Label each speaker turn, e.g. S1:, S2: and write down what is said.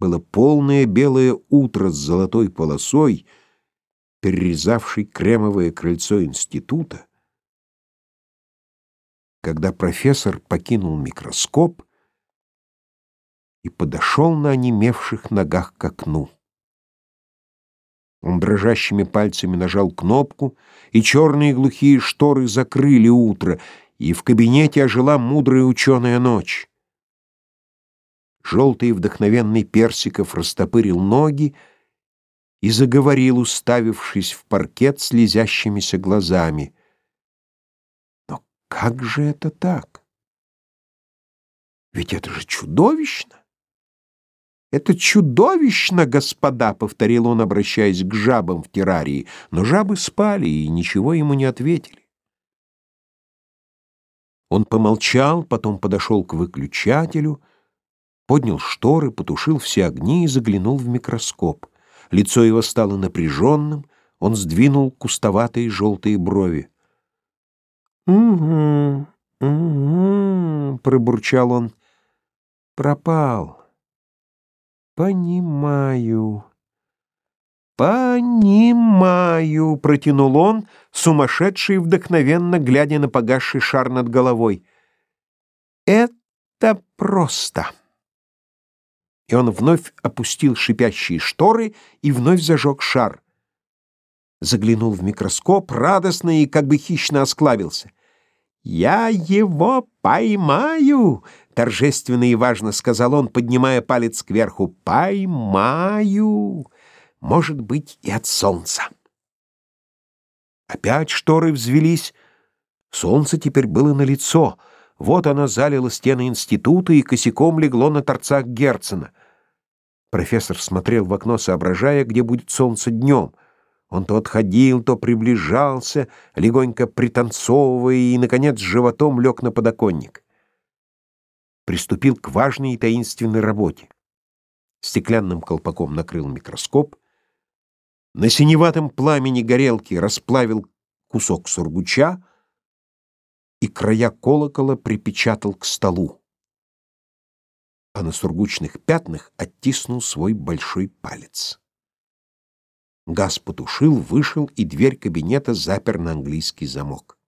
S1: было полное белое утро с золотой полосой, перерезавшей кремовое крыльцо института, когда профессор покинул микроскоп и подошел на онемевших ногах к окну. Он дрожащими пальцами нажал кнопку, и черные глухие шторы закрыли утро, и в кабинете ожила мудрая ученая ночь. Желтый вдохновенный Персиков растопырил ноги и заговорил, уставившись в паркет слезящимися глазами. Но как же это так? Ведь это же чудовищно! «Это чудовищно, господа!» — повторил он, обращаясь к жабам в террарии. Но жабы спали и ничего ему не ответили. Он помолчал, потом подошел к выключателю, поднял шторы, потушил все огни и заглянул в микроскоп. Лицо его стало напряженным, он сдвинул кустоватые желтые брови. «Угу, угу», — пробурчал он, — «пропал». «Понимаю». «Понимаю», — протянул он, сумасшедший вдохновенно, глядя на погасший шар над головой. «Это просто». И он вновь опустил шипящие шторы и вновь зажег шар. Заглянул в микроскоп радостно и как бы хищно осклабился. «Я его поймаю!» — торжественно и важно сказал он, поднимая палец кверху. «Поймаю! Может быть, и от солнца!» Опять шторы взвелись. Солнце теперь было на лицо. Вот оно залило стены института и косяком легло на торцах Герцена. Профессор смотрел в окно, соображая, где будет солнце днем — он то отходил, то приближался, легонько пританцовывая, и, наконец, животом лег на подоконник. Приступил к важной и таинственной работе. Стеклянным колпаком накрыл микроскоп, на синеватом пламени горелки расплавил кусок сургуча и края колокола припечатал к столу, а на сургучных пятнах оттиснул свой большой палец. Газ потушил, вышел, и дверь кабинета запер на английский замок.